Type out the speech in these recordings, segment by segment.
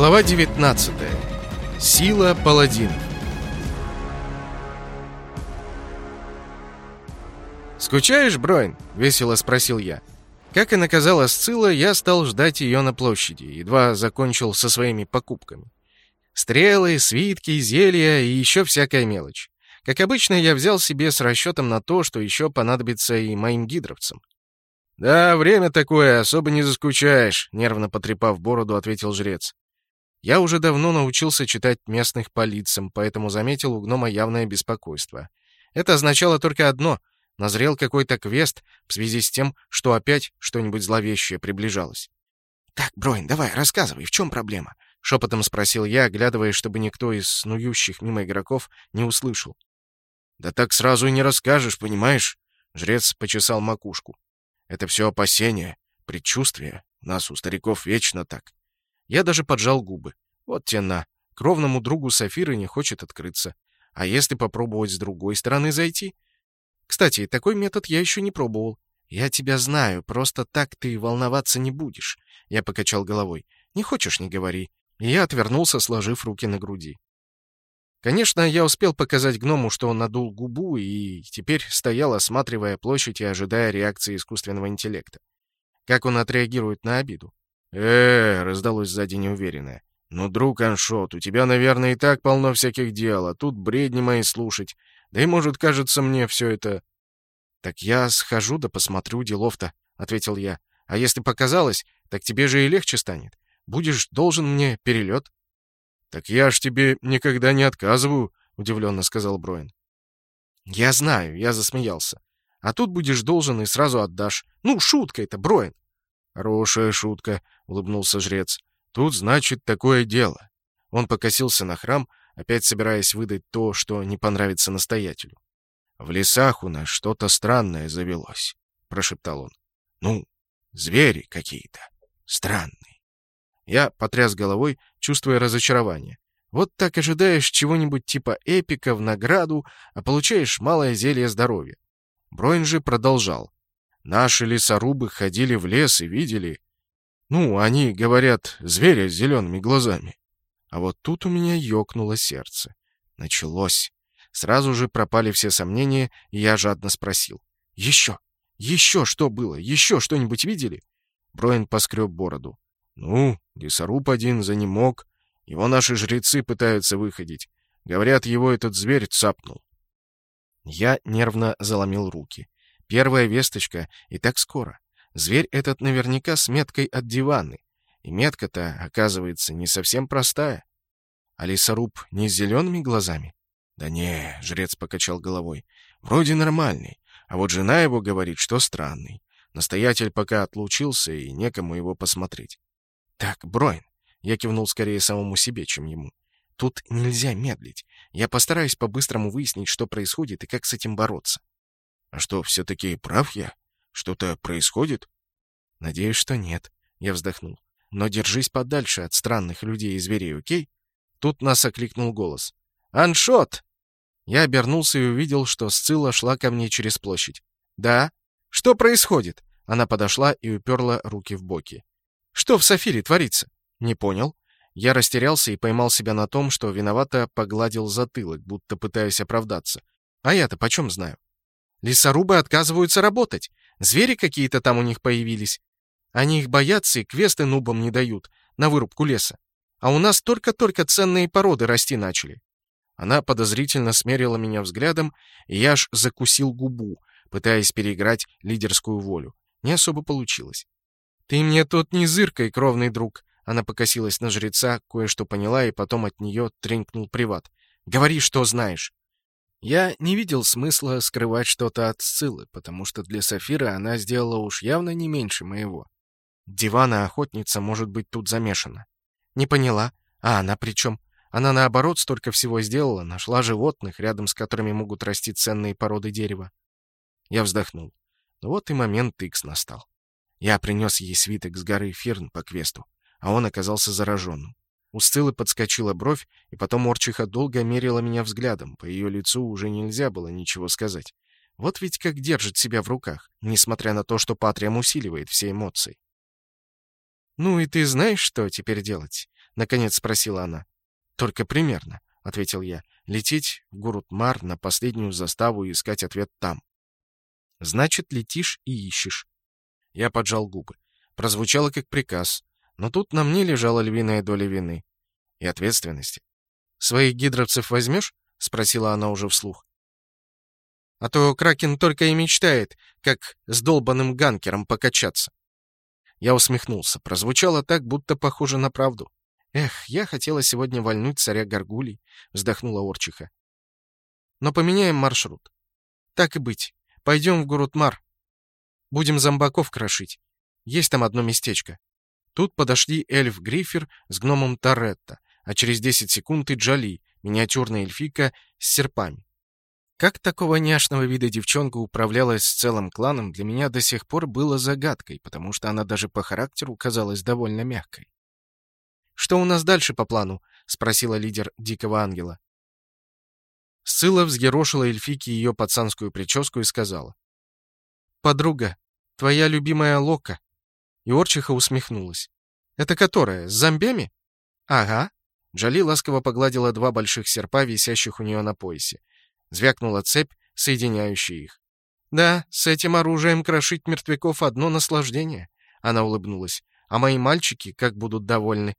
Глава 19. Сила паладинов. «Скучаешь, Бройн?» — весело спросил я. Как и наказала Сцилла, я стал ждать ее на площади, едва закончил со своими покупками. Стрелы, свитки, зелья и еще всякая мелочь. Как обычно, я взял себе с расчетом на то, что еще понадобится и моим гидровцам. «Да, время такое, особо не заскучаешь», — нервно потрепав бороду, ответил жрец. Я уже давно научился читать местных по лицам, поэтому заметил у гнома явное беспокойство. Это означало только одно — назрел какой-то квест в связи с тем, что опять что-нибудь зловещее приближалось. «Так, Бройн, давай, рассказывай, в чем проблема?» — шепотом спросил я, оглядывая, чтобы никто из снующих мимо игроков не услышал. «Да так сразу и не расскажешь, понимаешь?» Жрец почесал макушку. «Это все опасения, предчувствия. У нас у стариков вечно так. Я даже поджал губы. Вот те на. Кровному другу Сафиры не хочет открыться. А если попробовать с другой стороны зайти? Кстати, такой метод я еще не пробовал. Я тебя знаю, просто так ты волноваться не будешь. Я покачал головой. Не хочешь, не говори. И я отвернулся, сложив руки на груди. Конечно, я успел показать гному, что он надул губу, и теперь стоял, осматривая площадь и ожидая реакции искусственного интеллекта. Как он отреагирует на обиду? Э раздалось сзади неуверенное. «Ну, друг Аншот, у тебя, наверное, и так полно всяких дел, а тут бредни мои слушать. Да и, может, кажется мне все это...» «Так я схожу да посмотрю делов-то», — ответил я. «А если показалось, так тебе же и легче станет. Будешь должен мне перелет». «Так я ж тебе никогда не отказываю», — удивленно сказал Броин. «Я знаю», — я засмеялся. «А тут будешь должен и сразу отдашь. Ну, шутка это, Броин. «Хорошая шутка», — улыбнулся жрец. «Тут, значит, такое дело». Он покосился на храм, опять собираясь выдать то, что не понравится настоятелю. «В лесах у нас что-то странное завелось», — прошептал он. «Ну, звери какие-то. Странные». Я потряс головой, чувствуя разочарование. Вот так ожидаешь чего-нибудь типа эпика в награду, а получаешь малое зелье здоровья. Броин же продолжал. Наши лесорубы ходили в лес и видели... Ну, они, говорят, зверя с зелеными глазами. А вот тут у меня ёкнуло сердце. Началось. Сразу же пропали все сомнения, и я жадно спросил. «Еще! Еще что было? Еще что-нибудь видели?» Броин поскреб бороду. «Ну, лесоруб один за ним мог. Его наши жрецы пытаются выходить. Говорят, его этот зверь цапнул». Я нервно заломил руки. Первая весточка, и так скоро. Зверь этот наверняка с меткой от диваны. И метка-то, оказывается, не совсем простая. А лесоруб не с зелеными глазами? Да не, жрец покачал головой. Вроде нормальный. А вот жена его говорит, что странный. Настоятель пока отлучился, и некому его посмотреть. Так, Броин. Я кивнул скорее самому себе, чем ему. Тут нельзя медлить. Я постараюсь по-быстрому выяснить, что происходит и как с этим бороться. А что, все-таки прав я? Что-то происходит? Надеюсь, что нет. Я вздохнул. Но держись подальше от странных людей и зверей, окей? Тут нас окликнул голос. «Аншот!» Я обернулся и увидел, что Сцилла шла ко мне через площадь. «Да? Что происходит?» Она подошла и уперла руки в боки. «Что в Сафире творится?» «Не понял». Я растерялся и поймал себя на том, что виновато погладил затылок, будто пытаясь оправдаться. «А я-то почем знаю?» Лесорубы отказываются работать. Звери какие-то там у них появились. Они их боятся и квесты нубам не дают на вырубку леса. А у нас только-только ценные породы расти начали. Она подозрительно смерила меня взглядом, и я аж закусил губу, пытаясь переиграть лидерскую волю. Не особо получилось. «Ты мне тут не зыркой, кровный друг!» Она покосилась на жреца, кое-что поняла, и потом от нее тренькнул приват. «Говори, что знаешь!» Я не видел смысла скрывать что-то от Сциллы, потому что для Сафира она сделала уж явно не меньше моего. Дивана-охотница может быть тут замешана. Не поняла. А она при чем? Она, наоборот, столько всего сделала, нашла животных, рядом с которыми могут расти ценные породы дерева. Я вздохнул. Ну вот и момент Икс настал. Я принес ей свиток с горы Фирн по квесту, а он оказался зараженным. У Сциллы подскочила бровь, и потом Орчиха долго мерила меня взглядом. По ее лицу уже нельзя было ничего сказать. Вот ведь как держит себя в руках, несмотря на то, что Патриам усиливает все эмоции. «Ну и ты знаешь, что теперь делать?» наконец спросила она. «Только примерно», — ответил я. «Лететь в Гурут-Мар на последнюю заставу и искать ответ там». «Значит, летишь и ищешь». Я поджал губы. Прозвучало как приказ, но тут на мне лежала львиная доля вины и ответственности. «Своих гидровцев возьмешь?» — спросила она уже вслух. «А то Кракен только и мечтает, как с долбанным ганкером покачаться». Я усмехнулся. Прозвучало так, будто похоже на правду. «Эх, я хотела сегодня вольнуть царя Горгулей», — вздохнула Орчиха. «Но поменяем маршрут. Так и быть. Пойдем в Гурутмар. Будем зомбаков крошить. Есть там одно местечко». Тут подошли эльф Грифер с гномом Торетто, а через 10 секунд и Джоли, миниатюрная эльфика с серпами. Как такого няшного вида девчонка управлялась с целым кланом, для меня до сих пор было загадкой, потому что она даже по характеру казалась довольно мягкой. «Что у нас дальше по плану?» — спросила лидер Дикого Ангела. Сцилла взъерошила эльфике ее пацанскую прическу и сказала. «Подруга, твоя любимая Лока». И Орчиха усмехнулась. «Это которая, с зомбями?» «Ага». Джоли ласково погладила два больших серпа, висящих у нее на поясе. Звякнула цепь, соединяющая их. «Да, с этим оружием крошить мертвяков одно наслаждение», — она улыбнулась. «А мои мальчики как будут довольны».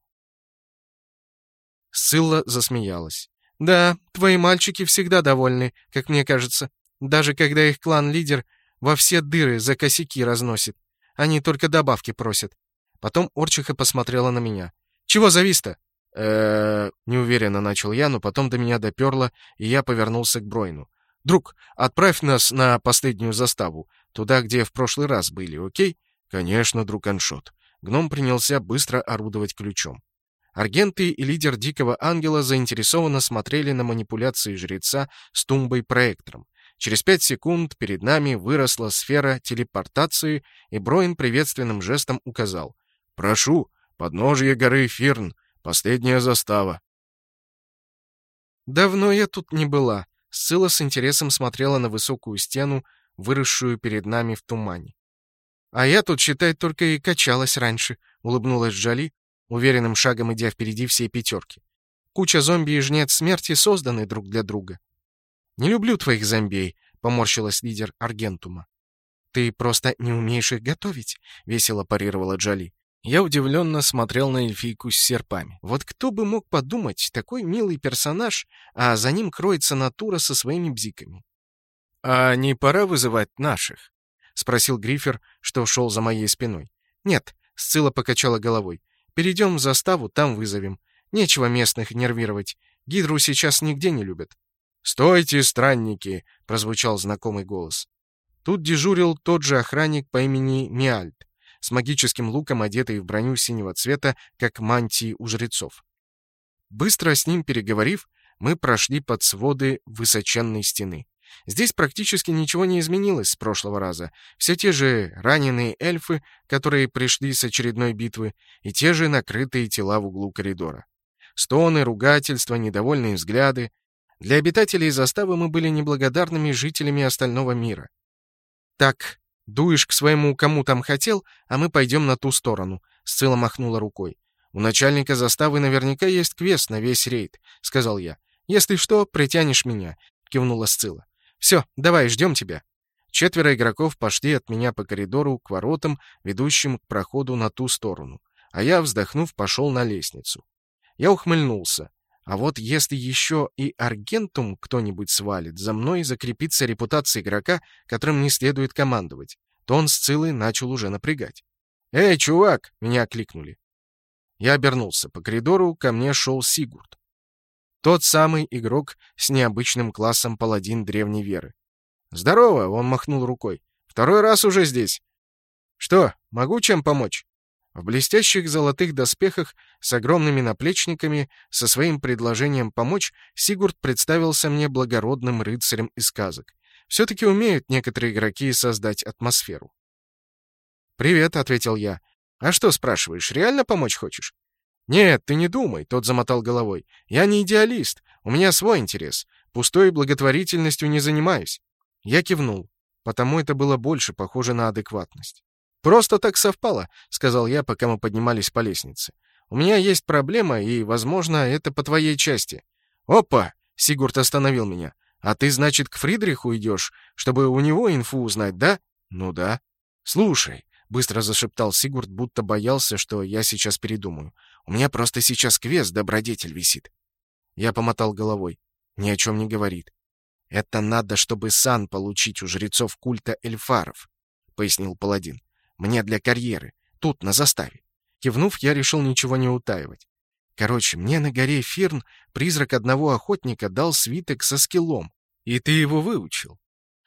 Сцилла засмеялась. «Да, твои мальчики всегда довольны, как мне кажется. Даже когда их клан-лидер во все дыры за косяки разносит. Они только добавки просят». Потом Орчиха посмотрела на меня. «Чего завис-то?» э неуверенно начал я, но потом до меня доперло, и я повернулся к Бройну. «Друг, отправь нас на последнюю заставу, туда, где в прошлый раз были, окей?» «Конечно, друг Аншот». Гном принялся быстро орудовать ключом. Аргенты и лидер Дикого Ангела заинтересованно смотрели на манипуляции жреца с тумбой-проектором. Через пять секунд перед нами выросла сфера телепортации, и Броин приветственным жестом указал. «Прошу, подножье горы Фирн, Последняя застава. Давно я тут не была. Сцилла с интересом смотрела на высокую стену, выросшую перед нами в тумане. А я тут, считай, только и качалась раньше, улыбнулась Джоли, уверенным шагом идя впереди всей пятерки. Куча зомби и жнец смерти созданы друг для друга. Не люблю твоих зомбей, поморщилась лидер Аргентума. Ты просто не умеешь их готовить, весело парировала Джоли. Я удивленно смотрел на эльфийку с серпами. Вот кто бы мог подумать, такой милый персонаж, а за ним кроется натура со своими бзиками. «А не пора вызывать наших?» — спросил Грифер, что шел за моей спиной. «Нет», — Сцилла покачала головой. «Перейдем в заставу, там вызовем. Нечего местных нервировать. Гидру сейчас нигде не любят». «Стойте, странники!» — прозвучал знакомый голос. Тут дежурил тот же охранник по имени Миальт с магическим луком, одетый в броню синего цвета, как мантии у жрецов. Быстро с ним переговорив, мы прошли под своды высоченной стены. Здесь практически ничего не изменилось с прошлого раза. Все те же раненые эльфы, которые пришли с очередной битвы, и те же накрытые тела в углу коридора. Стоны, ругательства, недовольные взгляды. Для обитателей заставы мы были неблагодарными жителями остального мира. Так, Дуешь к своему кому там хотел, а мы пойдем на ту сторону», — Сцилла махнула рукой. «У начальника заставы наверняка есть квест на весь рейд», — сказал я. «Если что, притянешь меня», — кивнула Сцилла. «Все, давай, ждем тебя». Четверо игроков пошли от меня по коридору к воротам, ведущим к проходу на ту сторону, а я, вздохнув, пошел на лестницу. Я ухмыльнулся. А вот если еще и Аргентум кто-нибудь свалит, за мной закрепится репутация игрока, которым не следует командовать, то он с Цилой начал уже напрягать. «Эй, чувак!» — меня окликнули. Я обернулся. По коридору ко мне шел Сигурд. Тот самый игрок с необычным классом паладин древней веры. «Здорово!» — он махнул рукой. «Второй раз уже здесь. Что, могу чем помочь?» В блестящих золотых доспехах с огромными наплечниками, со своим предложением помочь, Сигурд представился мне благородным рыцарем из сказок. Все-таки умеют некоторые игроки создать атмосферу. «Привет», — ответил я. «А что, спрашиваешь, реально помочь хочешь?» «Нет, ты не думай», — тот замотал головой. «Я не идеалист, у меня свой интерес. Пустой благотворительностью не занимаюсь». Я кивнул, потому это было больше похоже на адекватность. «Просто так совпало», — сказал я, пока мы поднимались по лестнице. У меня есть проблема, и, возможно, это по твоей части». «Опа!» — Сигурд остановил меня. «А ты, значит, к Фридриху идешь, чтобы у него инфу узнать, да?» «Ну да». «Слушай», — быстро зашептал Сигурд, будто боялся, что я сейчас передумаю. «У меня просто сейчас квест добродетель висит». Я помотал головой. Ни о чем не говорит. «Это надо, чтобы сан получить у жрецов культа эльфаров», — пояснил паладин. «Мне для карьеры. Тут, на заставе». Кивнув, я решил ничего не утаивать. Короче, мне на горе Фирн призрак одного охотника дал свиток со скиллом. И ты его выучил?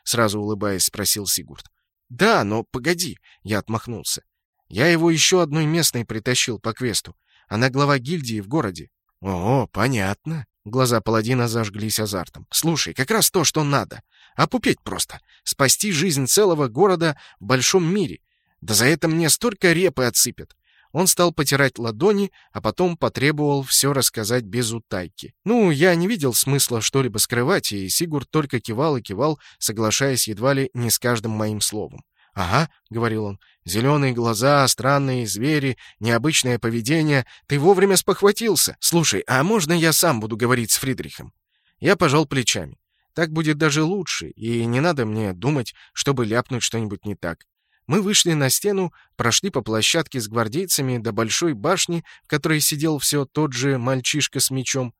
Сразу улыбаясь, спросил Сигурд. Да, но погоди, я отмахнулся. Я его еще одной местной притащил по квесту. Она глава гильдии в городе. О, понятно. Глаза паладина зажглись азартом. Слушай, как раз то, что надо. Опупеть просто. Спасти жизнь целого города в большом мире. Да за это мне столько репы отсыпят. Он стал потирать ладони, а потом потребовал все рассказать без утайки. Ну, я не видел смысла что-либо скрывать, и Сигурд только кивал и кивал, соглашаясь едва ли не с каждым моим словом. «Ага», — говорил он, — «зеленые глаза, странные звери, необычное поведение. Ты вовремя спохватился. Слушай, а можно я сам буду говорить с Фридрихом?» Я пожал плечами. Так будет даже лучше, и не надо мне думать, чтобы ляпнуть что-нибудь не так. Мы вышли на стену, прошли по площадке с гвардейцами до большой башни, в которой сидел все тот же мальчишка с мечом.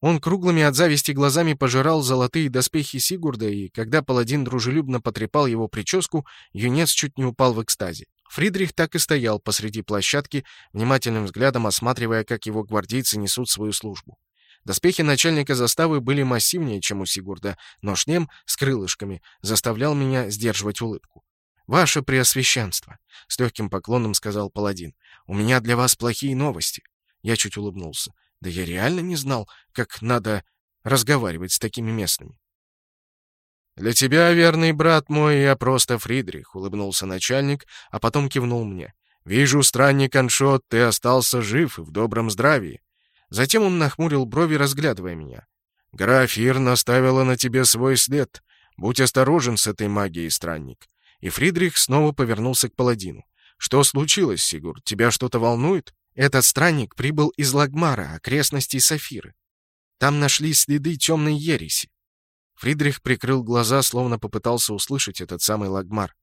Он круглыми от зависти глазами пожирал золотые доспехи Сигурда, и когда паладин дружелюбно потрепал его прическу, юнец чуть не упал в экстазе. Фридрих так и стоял посреди площадки, внимательным взглядом осматривая, как его гвардейцы несут свою службу. Доспехи начальника заставы были массивнее, чем у Сигурда, но шлем с крылышками заставлял меня сдерживать улыбку. «Ваше Преосвященство», — с легким поклоном сказал паладин, — «у меня для вас плохие новости». Я чуть улыбнулся. Да я реально не знал, как надо разговаривать с такими местными. «Для тебя, верный брат мой, я просто Фридрих», — улыбнулся начальник, а потом кивнул мне. «Вижу, странник Аншот, ты остался жив и в добром здравии». Затем он нахмурил брови, разглядывая меня. «Графир наставила на тебе свой след. Будь осторожен с этой магией, странник. И Фридрих снова повернулся к паладину. «Что случилось, Сигурд? Тебя что-то волнует?» «Этот странник прибыл из Лагмара, окрестностей Сафиры. Там нашли следы темной ереси». Фридрих прикрыл глаза, словно попытался услышать этот самый Лагмар.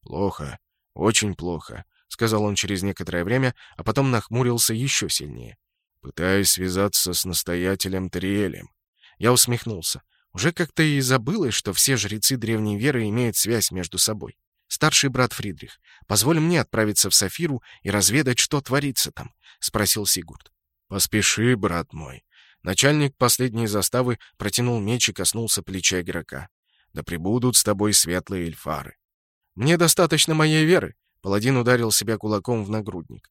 «Плохо, очень плохо», — сказал он через некоторое время, а потом нахмурился еще сильнее. «Пытаюсь связаться с настоятелем Тариэлем». Я усмехнулся. Уже как-то и забылось, что все жрецы древней веры имеют связь между собой. «Старший брат Фридрих, позволь мне отправиться в Сафиру и разведать, что творится там», — спросил Сигурд. «Поспеши, брат мой». Начальник последней заставы протянул меч и коснулся плеча игрока. «Да пребудут с тобой светлые эльфары». «Мне достаточно моей веры», — паладин ударил себя кулаком в нагрудник.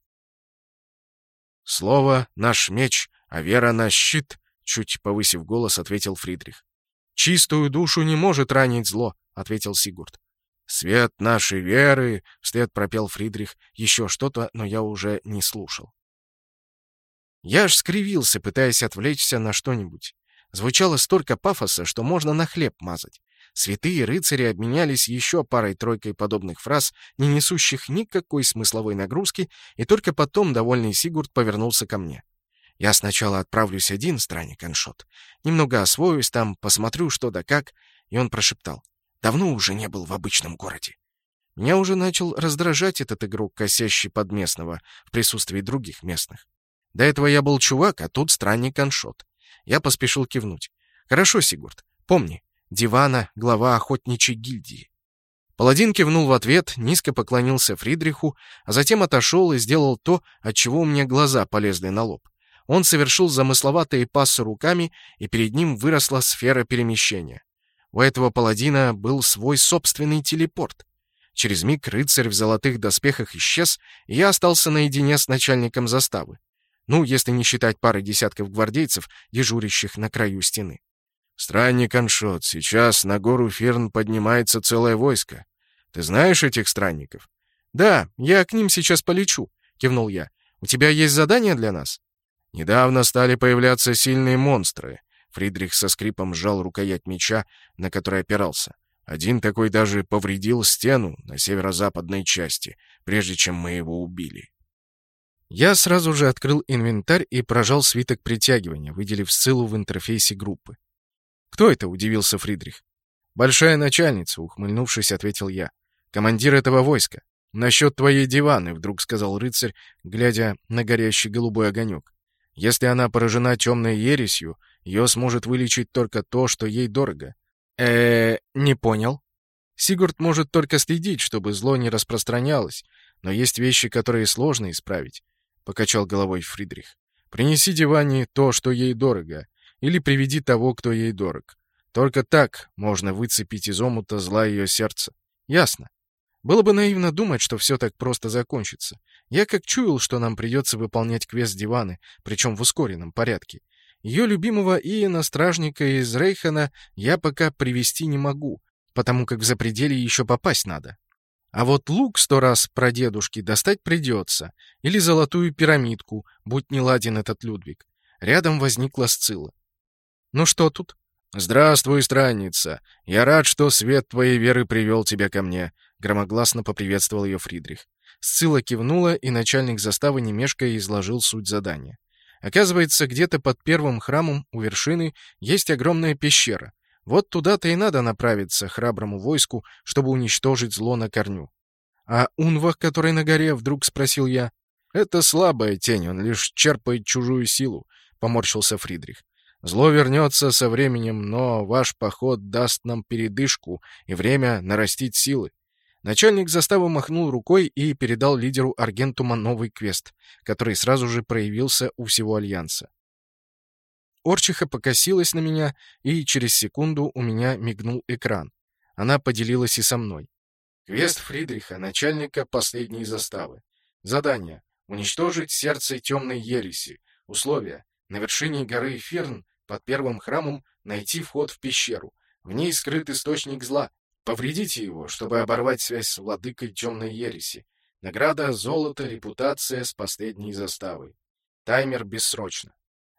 «Слово — наш меч, а вера — наш щит», — чуть повысив голос, ответил Фридрих. «Чистую душу не может ранить зло», — ответил Сигурд. «Свет нашей веры!» — вслед пропел Фридрих. Еще что-то, но я уже не слушал. Я аж скривился, пытаясь отвлечься на что-нибудь. Звучало столько пафоса, что можно на хлеб мазать. Святые рыцари обменялись еще парой-тройкой подобных фраз, не несущих никакой смысловой нагрузки, и только потом довольный Сигурд повернулся ко мне. Я сначала отправлюсь один, странник Аншот. Немного освоюсь там, посмотрю, что да как. И он прошептал. Давно уже не был в обычном городе. Меня уже начал раздражать этот игрок, косящий под местного, в присутствии других местных. До этого я был чувак, а тут странник Аншот. Я поспешил кивнуть. «Хорошо, Сигурд. Помни, Дивана — глава охотничьей гильдии». Паладин кивнул в ответ, низко поклонился Фридриху, а затем отошел и сделал то, от чего у меня глаза полезли на лоб. Он совершил замысловатые пассы руками, и перед ним выросла сфера перемещения. У этого паладина был свой собственный телепорт. Через миг рыцарь в золотых доспехах исчез, и я остался наедине с начальником заставы. Ну, если не считать пары десятков гвардейцев, дежурящих на краю стены. «Странник Аншот, сейчас на гору Ферн поднимается целое войско. Ты знаешь этих странников?» «Да, я к ним сейчас полечу», — кивнул я. «У тебя есть задание для нас?» Недавно стали появляться сильные монстры. Фридрих со скрипом сжал рукоять меча, на который опирался. Один такой даже повредил стену на северо-западной части, прежде чем мы его убили. Я сразу же открыл инвентарь и прожал свиток притягивания, выделив ссылу в интерфейсе группы. «Кто это?» — удивился Фридрих. «Большая начальница», — ухмыльнувшись, ответил я. «Командир этого войска. Насчет твоей диваны», — вдруг сказал рыцарь, глядя на горящий голубой огонек. «Если она поражена темной ересью, ее сможет вылечить только то, что ей дорого». э не понял». Сигурд может только следить, чтобы зло не распространялось, но есть вещи, которые сложно исправить, — покачал головой Фридрих. Принеси Диване то, что ей дорого, или приведи того, кто ей дорог. Только так можно выцепить из омута зла ее сердца. Ясно. Было бы наивно думать, что все так просто закончится. Я как чуял, что нам придется выполнять квест Диваны, причем в ускоренном порядке. Ее любимого Иена, стражника из Рейхана, я пока привести не могу, потому как в запределье еще попасть надо. А вот лук сто раз про дедушки достать придется, или золотую пирамидку, будь не ладен этот Людвиг. Рядом возникла Сцилла. «Ну что тут?» «Здравствуй, странница! Я рад, что свет твоей веры привел тебя ко мне», — громогласно поприветствовал ее Фридрих. Сцилла кивнула, и начальник заставы немешкая изложил суть задания. Оказывается, где-то под первым храмом у вершины есть огромная пещера, вот туда-то и надо направиться храброму войску, чтобы уничтожить зло на корню. «А Унвах, который на горе?» — вдруг спросил я. «Это слабая тень, он лишь черпает чужую силу», — поморщился Фридрих. «Зло вернется со временем, но ваш поход даст нам передышку и время нарастить силы». Начальник заставы махнул рукой и передал лидеру Аргентума новый квест, который сразу же проявился у всего Альянса. Орчиха покосилась на меня, и через секунду у меня мигнул экран. Она поделилась и со мной. Квест Фридриха, начальника последней заставы. Задание. Уничтожить сердце темной ереси. Условия. На вершине горы Ферн под первым храмом найти вход в пещеру. В ней скрыт источник зла. Повредите его, чтобы оборвать связь с владыкой темной ереси. Награда — золото, репутация с последней заставой. Таймер бессрочно.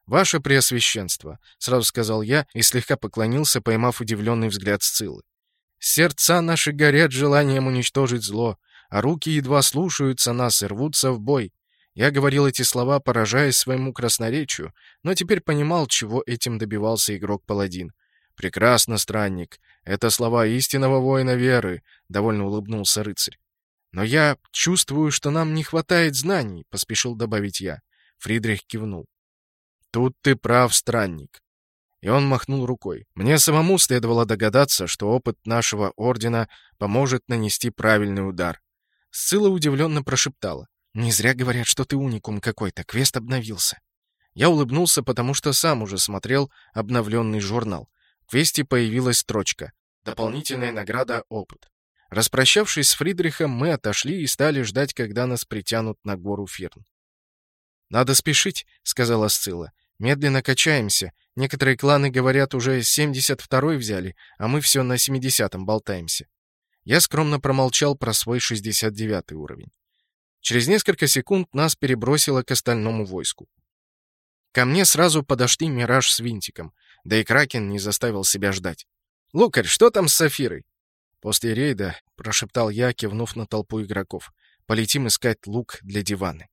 «Ваше Преосвященство», — сразу сказал я и слегка поклонился, поймав удивленный взгляд Сциллы. «Сердца наши горят желанием уничтожить зло, а руки едва слушаются нас и рвутся в бой. Я говорил эти слова, поражаясь своему красноречию, но теперь понимал, чего этим добивался игрок-паладин. «Прекрасно, странник. Это слова истинного воина веры», — довольно улыбнулся рыцарь. «Но я чувствую, что нам не хватает знаний», — поспешил добавить я. Фридрих кивнул. Тут ты прав, странник. И он махнул рукой. Мне самому следовало догадаться, что опыт нашего ордена поможет нанести правильный удар. Сцилла удивленно прошептала. «Не зря говорят, что ты уникум какой-то, квест обновился». Я улыбнулся, потому что сам уже смотрел обновленный журнал. Квесте появилась строчка «Дополнительная награда «Опыт». Распрощавшись с Фридрихом, мы отошли и стали ждать, когда нас притянут на гору Ферн. «Надо спешить», — сказала Сцилла. Медленно качаемся. Некоторые кланы, говорят, уже 72-й взяли, а мы все на 70-м болтаемся. Я скромно промолчал про свой 69-й уровень. Через несколько секунд нас перебросило к остальному войску. Ко мне сразу подошли Мираж с Винтиком, да и Кракен не заставил себя ждать. «Лукарь, что там с Сафирой?» «После рейда», — прошептал я, кивнув на толпу игроков, — «полетим искать лук для диваны».